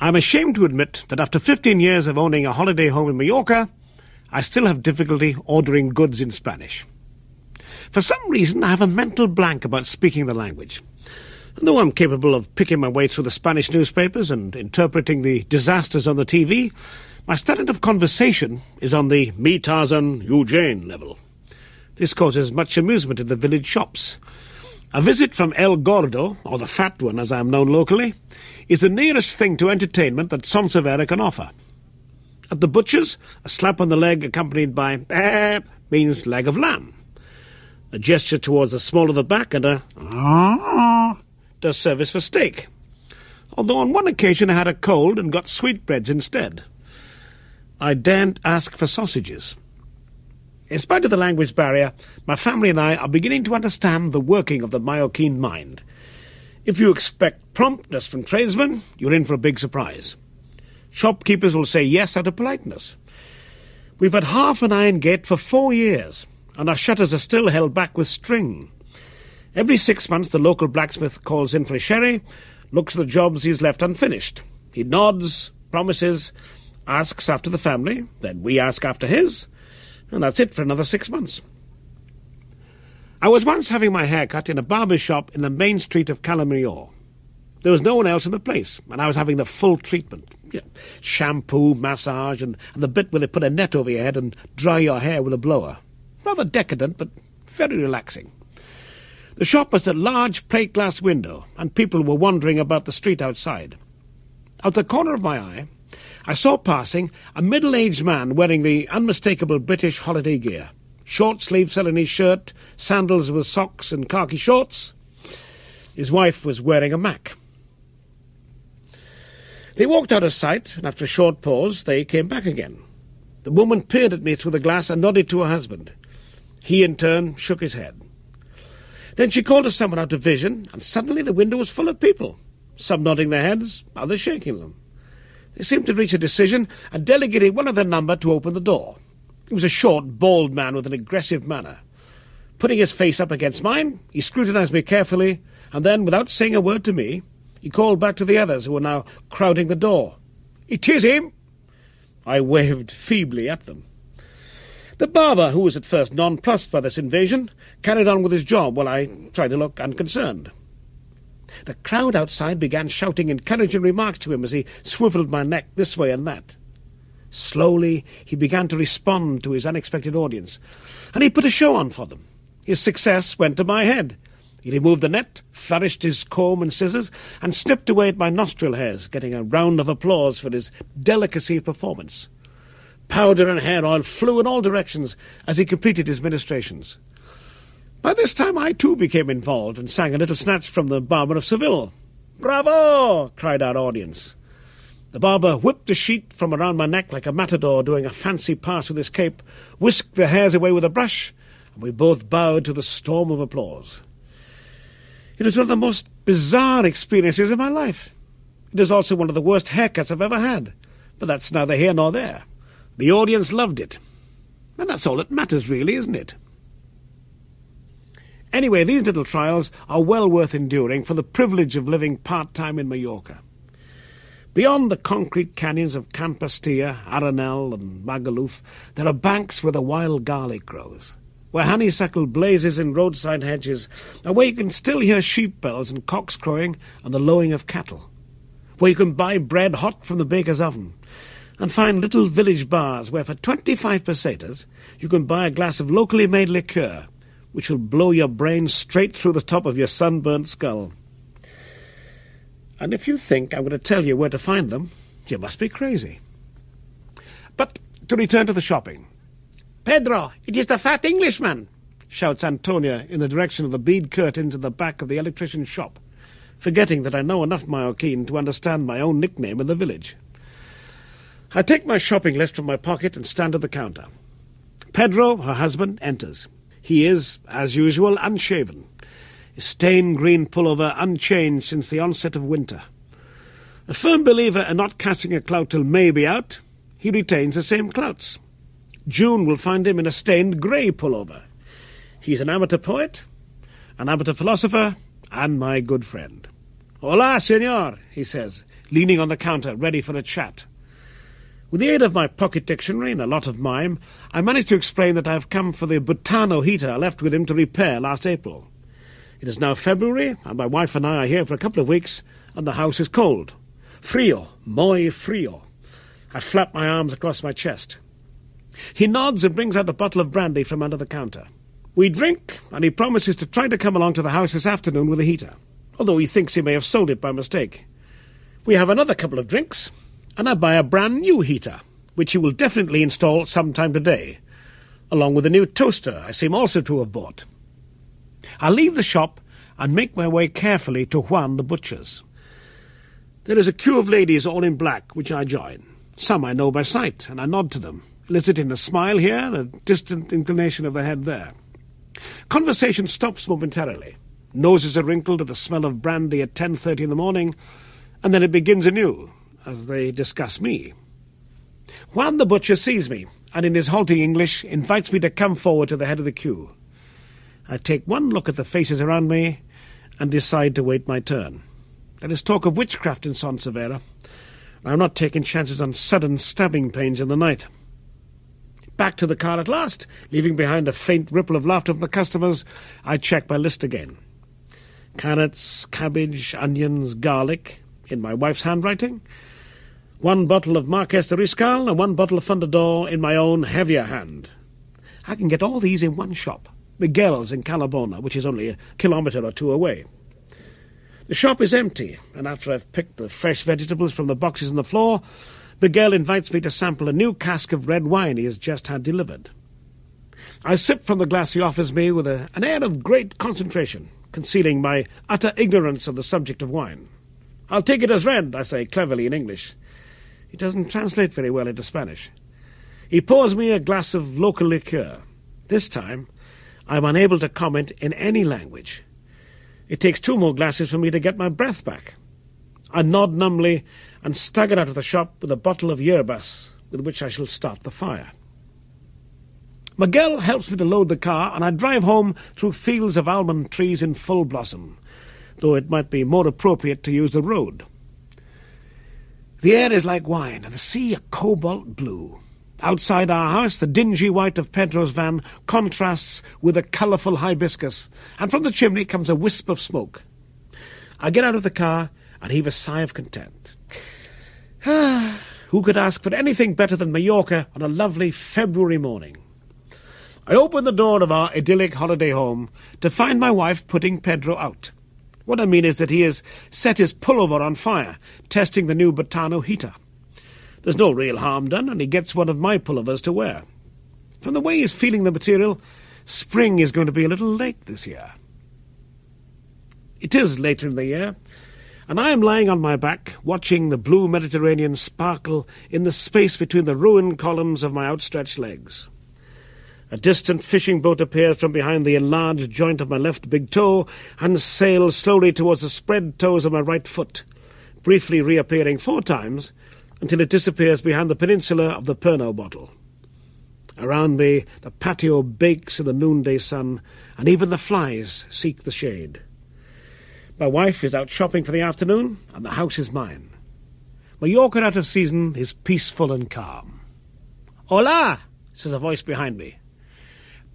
I'm ashamed to admit that after 15 years of owning a holiday home in Mallorca, I still have difficulty ordering goods in Spanish. For some reason, I have a mental blank about speaking the language. And though I'm capable of picking my way through the Spanish newspapers and interpreting the disasters on the TV, my standard of conversation is on the me Tarzan, you Jane level. This causes much amusement in the village shops. A visit from El Gordo, or the Fat One as I am known locally, is the nearest thing to entertainment that Son Servera can offer. At the butcher's, a slap on the leg accompanied by "beep" means leg of lamb. A gesture towards the small of the back and a "ah" does service for steak. Although on one occasion I had a cold and got sweetbreads instead. I daren't ask for sausages. In spite of the language barrier, my family and I are beginning to understand the working of the Mallorquin mind. If you expect promptness from tradesmen, you're in for a big surprise. Shopkeepers will say yes out of politeness. We've had half an iron gate for four years, and our shutters are still held back with string. Every six months, the local blacksmith calls in for a sherry, looks at the jobs he's left unfinished. He nods, promises, asks after the family, then we ask after his, and that's it for another six months. I was once having my hair cut in a barber's shop in the main street of Calamayor. There was no one else in the place, and I was having the full treatment. Yeah, shampoo, massage, and, and the bit where they put a net over your head and dry your hair with a blower. Rather decadent, but very relaxing. The shop was a large plate glass window, and people were wandering about the street outside. Out the corner of my eye, I saw passing a middle aged man wearing the unmistakable British holiday gear short sleeve Celanese shirt, sandals with socks, and khaki shorts. His wife was wearing a mac. They walked out of sight, and after a short pause, they came back again. The woman peered at me through the glass and nodded to her husband. He, in turn, shook his head. Then she called to someone out of vision, and suddenly the window was full of people, some nodding their heads, others shaking them. They seemed to reach a decision and delegated one of their number to open the door. He was a short, bald man with an aggressive manner. Putting his face up against mine, he scrutinized me carefully, and then, without saying a word to me, he called back to the others who were now crowding the door. It is him! I waved feebly at them. The barber, who was at first nonplussed by this invasion, carried on with his job while I tried to look unconcerned. The crowd outside began shouting encouraging remarks to him as he swivelled my neck this way and that. Slowly, he began to respond to his unexpected audience, and he put a show on for them. His success went to my head. He removed the net, flourished his comb and scissors, and snipped away at my nostril hairs, getting a round of applause for his delicacy of performance. Powder and hair oil flew in all directions as he completed his ministrations. By this time I too became involved and sang a little snatch from the Barber of Seville. Bravo! cried our audience. The barber whipped the sheet from around my neck like a matador doing a fancy pass with his cape, whisked the hairs away with a brush, and we both bowed to the storm of applause. It was one of the most bizarre experiences of my life. It is also one of the worst haircuts I've ever had, but that's neither here nor there. The audience loved it. And that's all that matters, really, isn't it? Anyway, these little trials are well worth enduring for the privilege of living part time in Mallorca. Beyond the concrete canyons of Can Pastilla, Arenal, and Magaluf, there are banks where the wild garlic grows, where honeysuckle blazes in roadside hedges, and where you can still hear sheep bells and cocks crowing and the lowing of cattle, where you can buy bread hot from the baker's oven, and find little village bars where for twenty-five pesetas you can buy a glass of locally made liqueur, which will blow your brains straight through the top of your sunburnt skull. And if you think I'm going to tell you where to find them, you must be crazy. But to return to the shopping. Pedro, it is the fat Englishman, shouts Antonia in the direction of the bead curtains in the back of the electrician's shop, forgetting that I know enough Mallorquin to understand my own nickname in the village. I take my shopping list from my pocket and stand at the counter. Pedro, her husband, enters. He is, as usual, unshaven his stained green pullover unchanged since the onset of winter. A firm believer in not casting a clout till May be out, he retains the same clouts. June will find him in a stained grey pullover. He's an amateur poet, an amateur philosopher, and my good friend. Hola, senor, he says, leaning on the counter, ready for a chat. With the aid of my pocket dictionary and a lot of mime, I managed to explain that I have come for the Butano heater I left with him to repair last April. It is now February, and my wife and I are here for a couple of weeks, and the house is cold. Frio, muy frio. I flap my arms across my chest. He nods and brings out a bottle of brandy from under the counter. We drink, and he promises to try to come along to the house this afternoon with a heater, although he thinks he may have sold it by mistake. We have another couple of drinks, and I buy a brand new heater, which he will definitely install sometime today, along with a new toaster I seem also to have bought. I leave the shop and make my way carefully to Juan the butcher's. There is a queue of ladies all in black, which I join. Some I know by sight, and I nod to them, eliciting a smile here, a distant inclination of the head there. Conversation stops momentarily. Noses are wrinkled at the smell of brandy at 10.30 in the morning, and then it begins anew, as they discuss me. Juan the butcher sees me, and in his halting English invites me to come forward to the head of the queue. I take one look at the faces around me, and decide to wait my turn. There is talk of witchcraft in Son Servera. I am not taking chances on sudden stabbing pains in the night. Back to the car at last, leaving behind a faint ripple of laughter from the customers, I check my list again. Carrots, cabbage, onions, garlic, in my wife's handwriting. One bottle of Marques de Riscal and one bottle of Fundador in my own heavier hand. I can get all these in one shop. Miguel's in Calabona, which is only a kilometre or two away. The shop is empty, and after I've picked the fresh vegetables from the boxes on the floor, Miguel invites me to sample a new cask of red wine he has just had delivered. I sip from the glass he offers me with a, an air of great concentration, concealing my utter ignorance of the subject of wine. I'll take it as red, I say cleverly in English. It doesn't translate very well into Spanish. He pours me a glass of local liqueur. This time, I'm unable to comment in any language. It takes two more glasses for me to get my breath back. I nod numbly and stagger out of the shop with a bottle of yerbas with which I shall start the fire. Miguel helps me to load the car, and I drive home through fields of almond trees in full blossom, though it might be more appropriate to use the road. The air is like wine, and the sea a cobalt blue. Outside our house, the dingy white of Pedro's van contrasts with a colourful hibiscus, and from the chimney comes a wisp of smoke. I get out of the car and heave a sigh of content. Who could ask for anything better than Mallorca on a lovely February morning? I open the door of our idyllic holiday home to find my wife putting Pedro out. What I mean is that he has set his pullover on fire, testing the new Butano heater. There's no real harm done, and he gets one of my pullovers to wear. From the way he's feeling the material, spring is going to be a little late this year. It is later in the year, and I am lying on my back, watching the blue Mediterranean sparkle in the space between the ruined columns of my outstretched legs. A distant fishing boat appears from behind the enlarged joint of my left big toe and sails slowly towards the spread toes of my right foot, briefly reappearing four times until it disappears behind the peninsula of the Pernod bottle. Around me, the patio bakes in the noonday sun, and even the flies seek the shade. My wife is out shopping for the afternoon, and the house is mine. Mallorca out of season is peaceful and calm. Hola! says a voice behind me.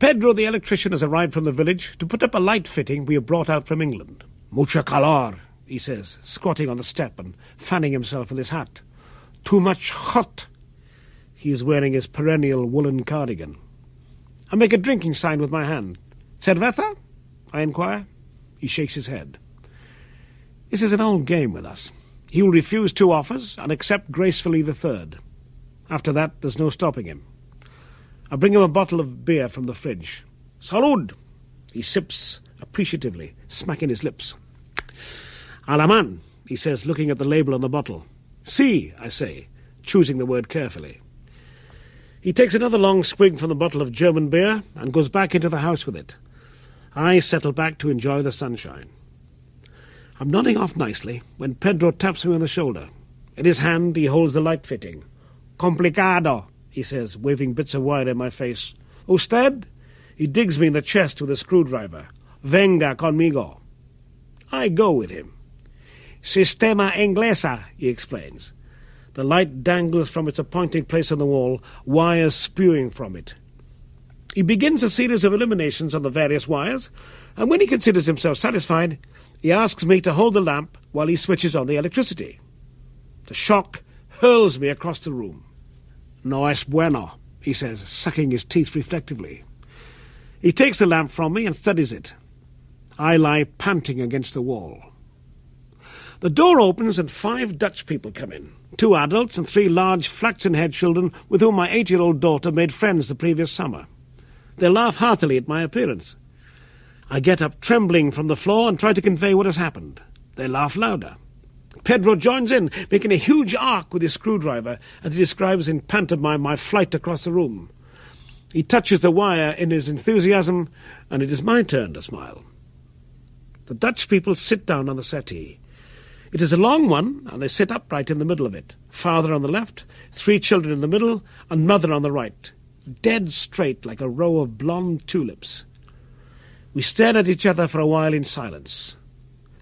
Pedro the electrician has arrived from the village to put up a light fitting we have brought out from England. Mucha calor, he says, squatting on the step and fanning himself with his hat. Too much hot. He is wearing his perennial woolen cardigan. I make a drinking sign with my hand. Cerveza? I inquire. He shakes his head. This is an old game with us. He will refuse two offers and accept gracefully the third. After that, there's no stopping him. I bring him a bottle of beer from the fridge. Salud! He sips appreciatively, smacking his lips. Alaman, he says, looking at the label on the bottle. Si, I say, choosing the word carefully. He takes another long swig from the bottle of German beer and goes back into the house with it. I settle back to enjoy the sunshine. I'm nodding off nicely when Pedro taps me on the shoulder. In his hand he holds the light fitting. Complicado, he says, waving bits of wire in my face. Usted? He digs me in the chest with a screwdriver. Venga conmigo. I go with him. Sistema Inglesa, he explains. The light dangles from its appointing place on the wall, wires spewing from it. He begins a series of illuminations on the various wires, and when he considers himself satisfied, he asks me to hold the lamp while he switches on the electricity. The shock hurls me across the room. No es bueno, he says, sucking his teeth reflectively. He takes the lamp from me and studies it. I lie panting against the wall. The door opens and five Dutch people come in two adults and three large flaxen haired children with whom my eight year old daughter made friends the previous summer. They laugh heartily at my appearance. I get up trembling from the floor and try to convey what has happened. They laugh louder. Pedro joins in, making a huge arc with his screwdriver as he describes in pantomime my flight across the room. He touches the wire in his enthusiasm, and it is my turn to smile. The Dutch people sit down on the settee. It is a long one, and they sit upright in the middle of it. Father on the left, three children in the middle, and mother on the right, dead straight like a row of blonde tulips. We stare at each other for a while in silence.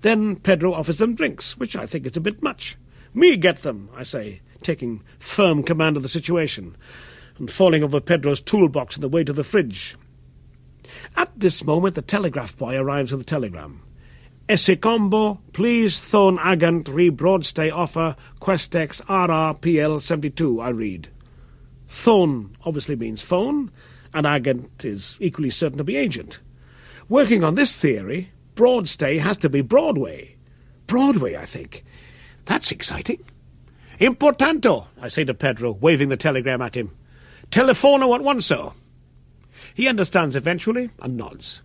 Then Pedro offers them drinks, which I think is a bit much. Me get them, I say, taking firm command of the situation, and falling over Pedro's toolbox on the way to the fridge. At this moment the telegraph boy arrives with a telegram. Esse combo, please thon agent re broadstay offer Questex RRPL 72, I read. Thon obviously means phone, and agent is equally certain to be agent. Working on this theory, Broadstay has to be Broadway. Broadway, I think. That's exciting. Importanto, I say to Pedro, waving the telegram at him. Telefono at once, sir. He understands eventually and nods.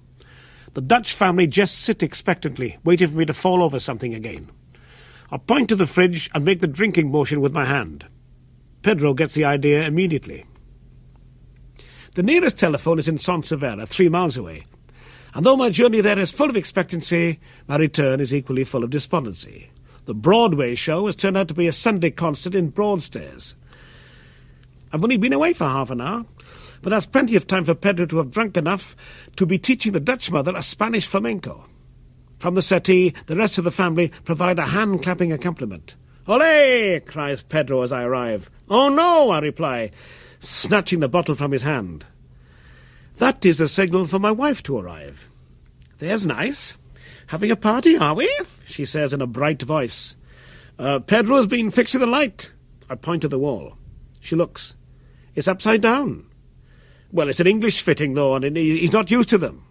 The Dutch family just sit expectantly, waiting for me to fall over something again. I point to the fridge and make the drinking motion with my hand. Pedro gets the idea immediately. The nearest telephone is in Son Servera, three miles away, and though my journey there is full of expectancy, my return is equally full of despondency. The Broadway show has turned out to be a Sunday concert in Broadstairs. I've only been away for half an hour, but that's plenty of time for Pedro to have drunk enough to be teaching the Dutch mother a Spanish flamenco. From the settee, the rest of the family provide a hand-clapping accompaniment. Ole! cries Pedro as I arrive. Oh no, I reply, snatching the bottle from his hand. That is the signal for my wife to arrive. There's nice. Having a party, are we? she says in a bright voice. Uh, Pedro's been fixing the light. I point to the wall. She looks. It's upside down. Well, it's an English fitting, though, and he's not used to them.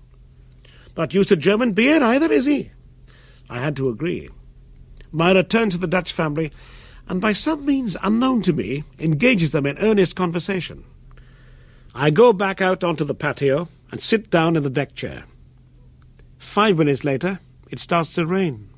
Not used to German beer either, is he? I had to agree. Myra turns to the Dutch family, and by some means unknown to me, engages them in earnest conversation. I go back out onto the patio and sit down in the deck chair. Five minutes later, it starts to rain.